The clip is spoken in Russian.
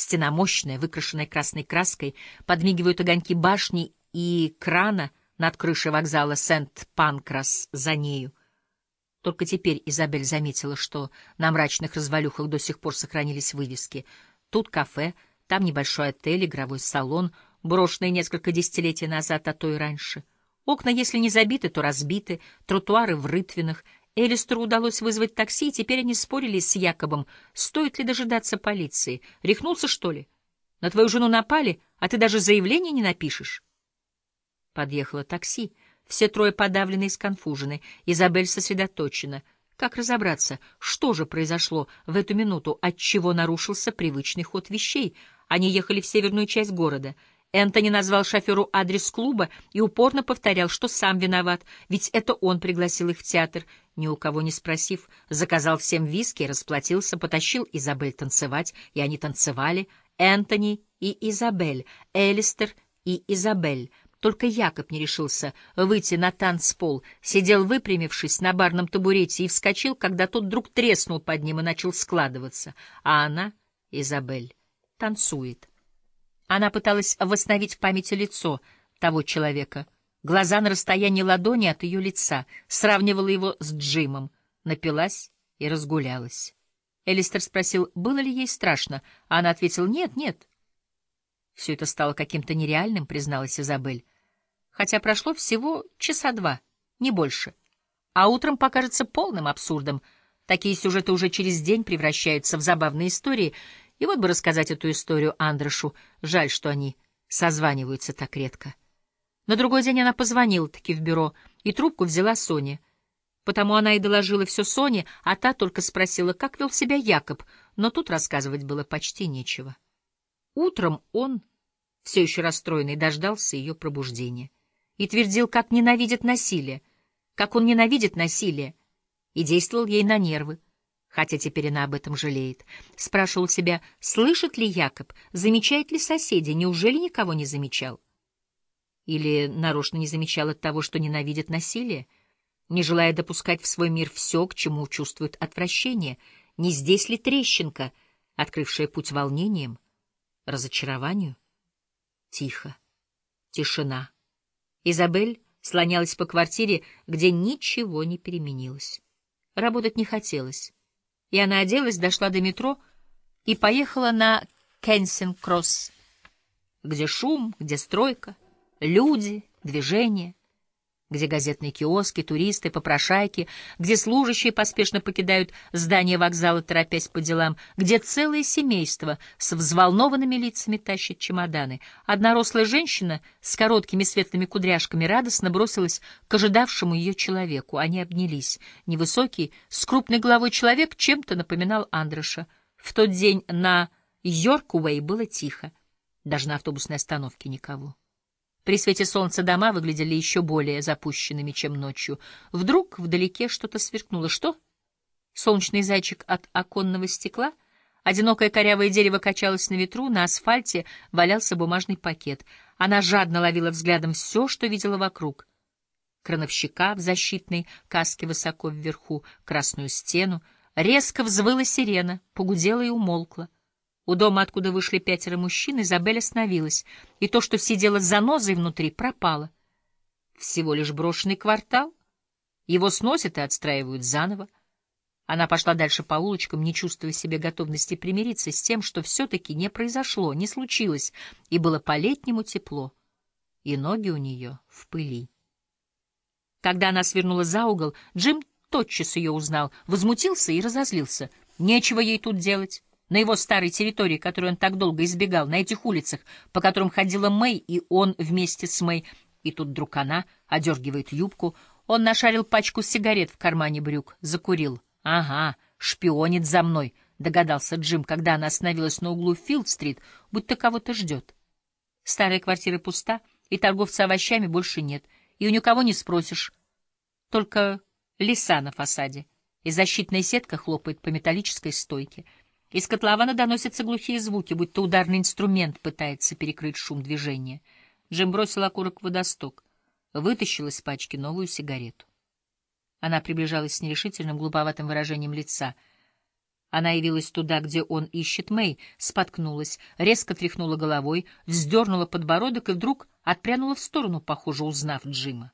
Стена мощная, выкрашенная красной краской, подмигивают огоньки башни и крана над крышей вокзала Сент-Панкрас за нею. Только теперь Изабель заметила, что на мрачных развалюхах до сих пор сохранились вывески. Тут кафе, там небольшой отель, игровой салон, брошенный несколько десятилетий назад, а то и раньше. Окна, если не забиты, то разбиты, тротуары в рытвинах. Элистеру удалось вызвать такси, и теперь они спорили с Якобом, стоит ли дожидаться полиции. Рехнулся, что ли? На твою жену напали, а ты даже заявление не напишешь. Подъехало такси. Все трое подавлены и сконфужены. Изабель сосредоточена. Как разобраться, что же произошло в эту минуту, отчего нарушился привычный ход вещей? Они ехали в северную часть города. Энтони назвал шоферу адрес клуба и упорно повторял, что сам виноват, ведь это он пригласил их в театр. Ни у кого не спросив, заказал всем виски, расплатился, потащил Изабель танцевать, и они танцевали. Энтони и Изабель, Элистер и Изабель — только Якоб не решился выйти на танцпол, сидел выпрямившись на барном табурете и вскочил, когда тот вдруг треснул под ним и начал складываться. А она, Изабель, танцует. Она пыталась восстановить в памяти лицо того человека, глаза на расстоянии ладони от ее лица, сравнивала его с Джимом, напилась и разгулялась. Элистер спросил, было ли ей страшно, а она ответила «нет, нет». Все это стало каким-то нереальным, призналась Изабель хотя прошло всего часа два, не больше. А утром покажется полным абсурдом. Такие сюжеты уже через день превращаются в забавные истории. И вот бы рассказать эту историю Андрошу. Жаль, что они созваниваются так редко. На другой день она позвонила-таки в бюро, и трубку взяла Соня. Потому она и доложила все Соне, а та только спросила, как вел себя Якоб, но тут рассказывать было почти нечего. Утром он, все еще расстроенный, дождался ее пробуждения и твердил, как ненавидит насилие, как он ненавидит насилие, и действовал ей на нервы, хотя теперь она об этом жалеет. Спрашивал себя, слышит ли Якоб, замечает ли соседи, неужели никого не замечал? Или нарочно не замечал от того, что ненавидит насилие, не желая допускать в свой мир все, к чему чувствует отвращение? Не здесь ли трещинка, открывшая путь волнениям, разочарованию? Тихо. Тишина. Изабель слонялась по квартире, где ничего не переменилось. Работать не хотелось. И она оделась, дошла до метро и поехала на Кенсинг-Кросс, где шум, где стройка, люди, движение где газетные киоски, туристы, попрошайки, где служащие поспешно покидают здание вокзала, торопясь по делам, где целое семейство с взволнованными лицами тащит чемоданы. Одна рослая женщина с короткими светлыми кудряшками радостно бросилась к ожидавшему ее человеку. Они обнялись. Невысокий, с крупной головой человек чем-то напоминал Андроша. В тот день на Йоркуэй было тихо. Даже на автобусной остановке никого. При свете солнца дома выглядели еще более запущенными, чем ночью. Вдруг вдалеке что-то сверкнуло. Что? Солнечный зайчик от оконного стекла? Одинокое корявое дерево качалось на ветру, на асфальте валялся бумажный пакет. Она жадно ловила взглядом все, что видела вокруг. Крановщика в защитной каске высоко вверху, красную стену. Резко взвыла сирена, погудела и умолкла. У дома, откуда вышли пятеро мужчин, Изабель остановилась, и то, что сидело за нозой внутри, пропало. Всего лишь брошенный квартал. Его сносят и отстраивают заново. Она пошла дальше по улочкам, не чувствуя себе готовности примириться с тем, что все-таки не произошло, не случилось, и было по-летнему тепло, и ноги у нее в пыли. Когда она свернула за угол, Джим тотчас ее узнал, возмутился и разозлился. Нечего ей тут делать на его старой территории, которую он так долго избегал, на этих улицах, по которым ходила Мэй, и он вместе с Мэй. И тут вдруг она одергивает юбку. Он нашарил пачку сигарет в кармане брюк, закурил. «Ага, шпионит за мной», — догадался Джим, когда она остановилась на углу Филд-стрит, будто кого-то ждет. Старая квартира пуста, и торговца овощами больше нет, и у никого не спросишь. Только леса на фасаде, и защитная сетка хлопает по металлической стойке — из котлована доносятся глухие звуки, будто ударный инструмент пытается перекрыть шум движения. Джим бросил окурок в водосток, вытащил из пачки новую сигарету. Она приближалась с нерешительным, глуповатым выражением лица. Она явилась туда, где он ищет Мэй, споткнулась, резко тряхнула головой, вздернула подбородок и вдруг отпрянула в сторону, похоже, узнав Джима.